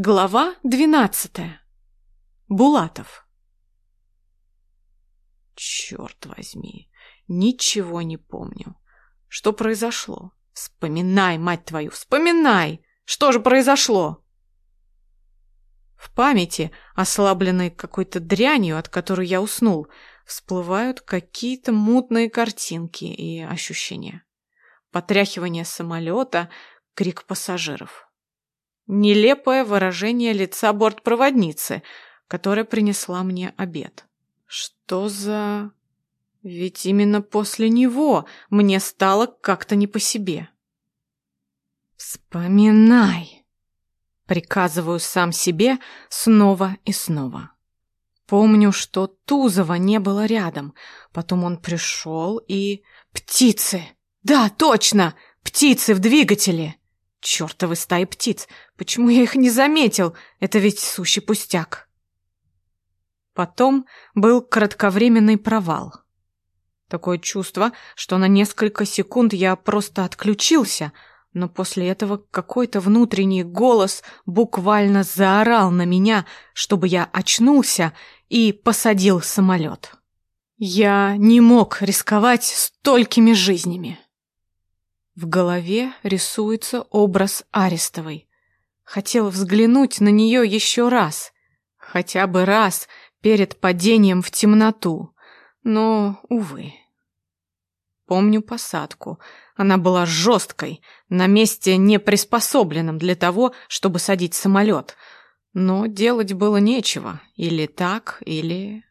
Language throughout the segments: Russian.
Глава двенадцатая. Булатов. Черт возьми, ничего не помню. Что произошло? Вспоминай, мать твою, вспоминай! Что же произошло? В памяти, ослабленной какой-то дрянью, от которой я уснул, всплывают какие-то мутные картинки и ощущения. Потряхивание самолета, крик пассажиров. Нелепое выражение лица бортпроводницы, которая принесла мне обед. Что за... Ведь именно после него мне стало как-то не по себе. «Вспоминай!» Приказываю сам себе снова и снова. Помню, что Тузова не было рядом. Потом он пришел и... Птицы! Да, точно! Птицы в двигателе! Чёртовы стаи птиц! Почему я их не заметил? Это ведь сущий пустяк. Потом был кратковременный провал. Такое чувство, что на несколько секунд я просто отключился, но после этого какой-то внутренний голос буквально заорал на меня, чтобы я очнулся и посадил самолет. Я не мог рисковать столькими жизнями. В голове рисуется образ Арестовой. Хотел взглянуть на нее еще раз, хотя бы раз перед падением в темноту, но, увы. Помню посадку. Она была жесткой, на месте не приспособленном для того, чтобы садить самолет. Но делать было нечего. Или так, или...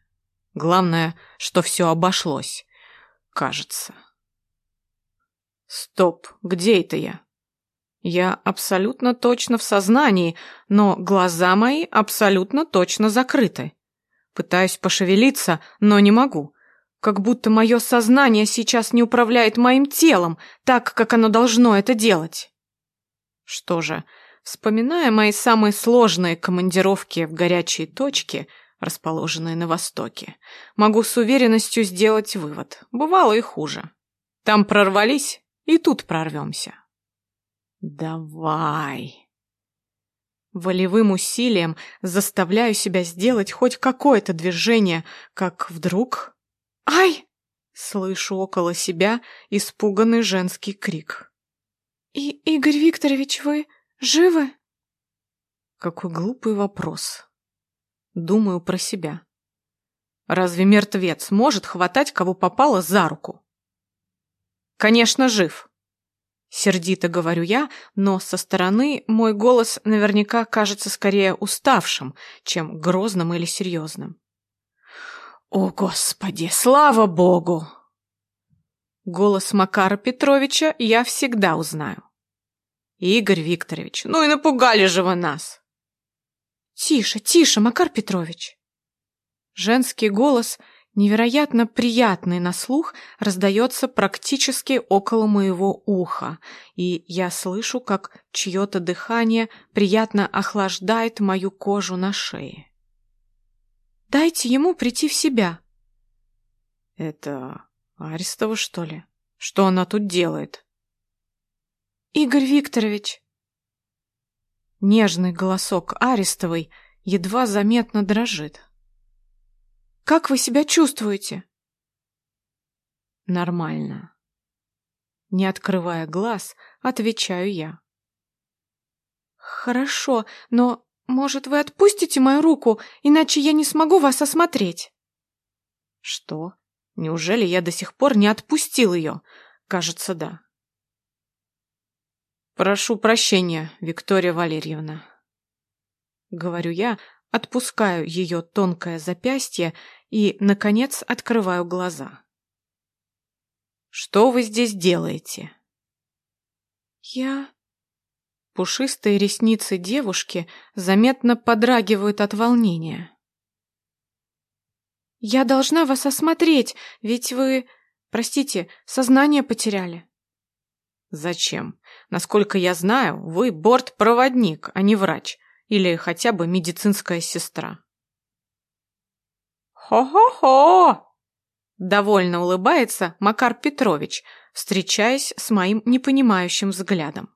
Главное, что все обошлось. Кажется. Стоп, где это я? Я абсолютно точно в сознании, но глаза мои абсолютно точно закрыты. Пытаюсь пошевелиться, но не могу. Как будто мое сознание сейчас не управляет моим телом так, как оно должно это делать. Что же, вспоминая мои самые сложные командировки в горячие точки, расположенные на востоке, могу с уверенностью сделать вывод. Бывало и хуже. Там прорвались и тут прорвемся. Давай. Волевым усилием заставляю себя сделать хоть какое-то движение, как вдруг... Ай! Слышу около себя испуганный женский крик. «И, Игорь Викторович, вы живы?» Какой глупый вопрос. Думаю про себя. Разве мертвец может хватать кого попало за руку? Конечно, жив. Сердито говорю я, но со стороны мой голос наверняка кажется скорее уставшим, чем грозным или серьезным. О, Господи, слава Богу! Голос Макара Петровича я всегда узнаю. Игорь Викторович, ну и напугали же вы нас. Тише, тише, Макар Петрович. Женский голос невероятно приятный на слух, раздается практически около моего уха, и я слышу, как чье-то дыхание приятно охлаждает мою кожу на шее. «Дайте ему прийти в себя». «Это Арестова, что ли? Что она тут делает?» «Игорь Викторович!» Нежный голосок Арестовой едва заметно дрожит. Как вы себя чувствуете?» «Нормально». Не открывая глаз, отвечаю я. «Хорошо, но, может, вы отпустите мою руку, иначе я не смогу вас осмотреть?» «Что? Неужели я до сих пор не отпустил ее? Кажется, да». «Прошу прощения, Виктория Валерьевна», — говорю я, отпускаю ее тонкое запястье и, наконец, открываю глаза. «Что вы здесь делаете?» «Я...» Пушистые ресницы девушки заметно подрагивают от волнения. «Я должна вас осмотреть, ведь вы, простите, сознание потеряли». «Зачем? Насколько я знаю, вы бортпроводник, а не врач, или хотя бы медицинская сестра». «Хо-хо-хо!» Довольно улыбается Макар Петрович, встречаясь с моим непонимающим взглядом.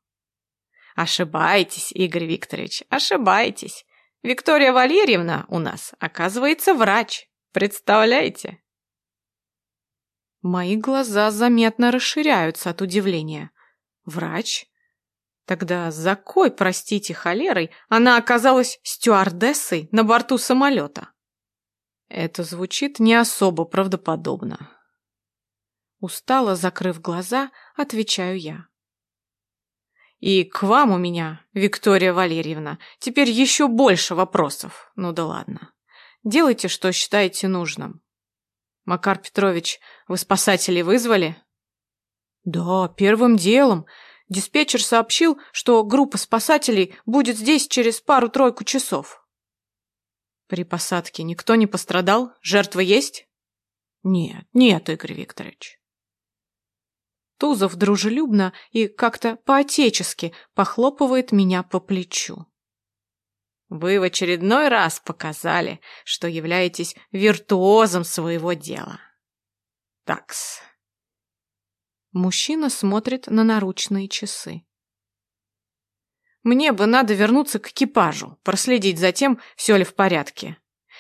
Ошибаетесь, Игорь Викторович, ошибаетесь. Виктория Валерьевна у нас, оказывается, врач. Представляете? Мои глаза заметно расширяются от удивления. Врач? Тогда за кой, простите, холерой, она оказалась стюардессой на борту самолета? Это звучит не особо правдоподобно. Устало закрыв глаза, отвечаю я. И к вам у меня, Виктория Валерьевна, теперь еще больше вопросов. Ну да ладно. Делайте, что считаете нужным. Макар Петрович, вы спасателей вызвали? Да, первым делом. Диспетчер сообщил, что группа спасателей будет здесь через пару-тройку часов. При посадке никто не пострадал? Жертва есть? Нет, нет, Игорь Викторович. Тузов дружелюбно и как-то по-отечески похлопывает меня по плечу. Вы в очередной раз показали, что являетесь виртуозом своего дела. Такс. Мужчина смотрит на наручные часы. Мне бы надо вернуться к экипажу, проследить за тем, все ли в порядке.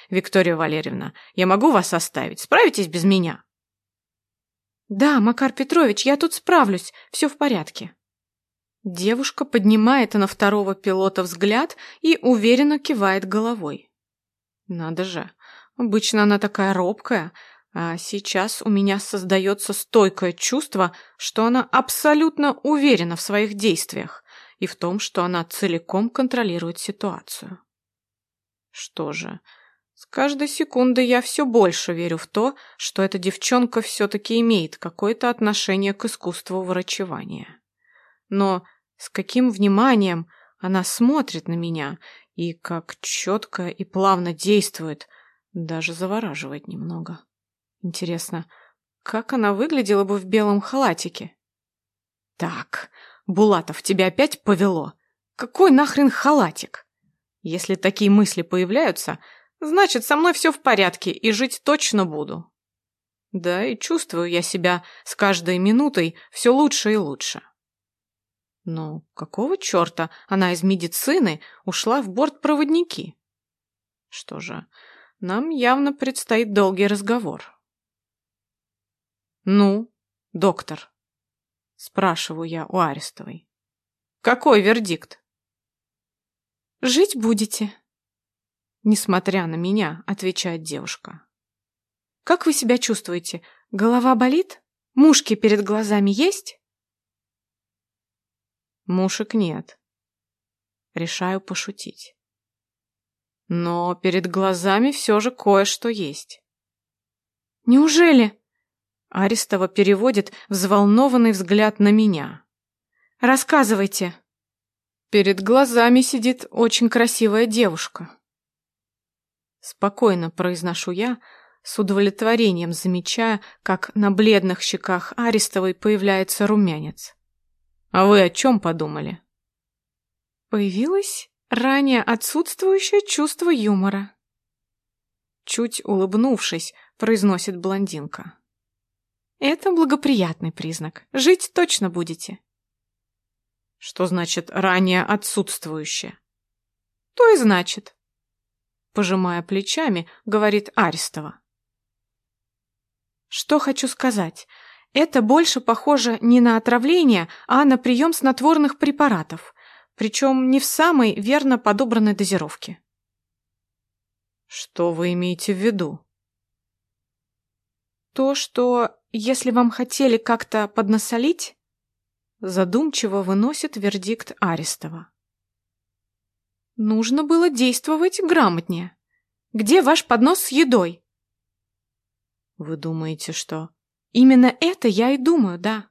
Виктория Валерьевна, я могу вас оставить? Справитесь без меня? «Да, Макар Петрович, я тут справлюсь, все в порядке». Девушка поднимает на второго пилота взгляд и уверенно кивает головой. Надо же, обычно она такая робкая, а сейчас у меня создается стойкое чувство, что она абсолютно уверена в своих действиях и в том, что она целиком контролирует ситуацию. Что же, с каждой секундой я все больше верю в то, что эта девчонка все-таки имеет какое-то отношение к искусству врачевания. Но с каким вниманием она смотрит на меня и как четко и плавно действует, даже завораживает немного. Интересно, как она выглядела бы в белом халатике? Так, Булатов, тебя опять повело? Какой нахрен халатик? Если такие мысли появляются, Значит, со мной все в порядке, и жить точно буду. Да, и чувствую я себя с каждой минутой все лучше и лучше. Но какого черта она из медицины ушла в бортпроводники? Что же, нам явно предстоит долгий разговор. «Ну, доктор?» – спрашиваю я у Арестовой. «Какой вердикт?» «Жить будете», Несмотря на меня, отвечает девушка. Как вы себя чувствуете? Голова болит? Мушки перед глазами есть? Мушек нет. Решаю пошутить. Но перед глазами все же кое-что есть. Неужели? Арестова переводит взволнованный взгляд на меня. Рассказывайте. Перед глазами сидит очень красивая девушка. Спокойно произношу я, с удовлетворением замечая, как на бледных щеках Арестовой появляется румянец. А вы о чем подумали? Появилось ранее отсутствующее чувство юмора. Чуть улыбнувшись, произносит блондинка. Это благоприятный признак. Жить точно будете. Что значит ранее отсутствующее? То и значит пожимая плечами, говорит Арестова. Что хочу сказать? Это больше похоже не на отравление, а на прием снотворных препаратов, причем не в самой верно подобранной дозировке. Что вы имеете в виду? То, что если вам хотели как-то поднасолить, задумчиво выносит вердикт Арестова. Нужно было действовать грамотнее. Где ваш поднос с едой? Вы думаете, что... Именно это я и думаю, да.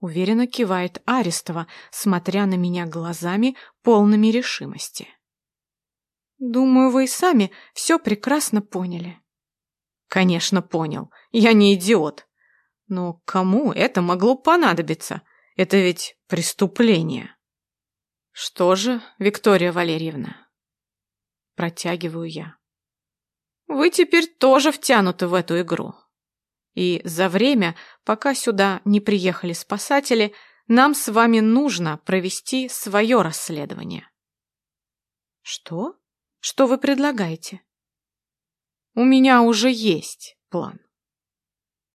Уверенно кивает Арестова, смотря на меня глазами, полными решимости. Думаю, вы и сами все прекрасно поняли. Конечно, понял. Я не идиот. Но кому это могло понадобиться? Это ведь преступление. Что же, Виктория Валерьевна? Протягиваю я. Вы теперь тоже втянуты в эту игру. И за время, пока сюда не приехали спасатели, нам с вами нужно провести свое расследование. Что? Что вы предлагаете? У меня уже есть план.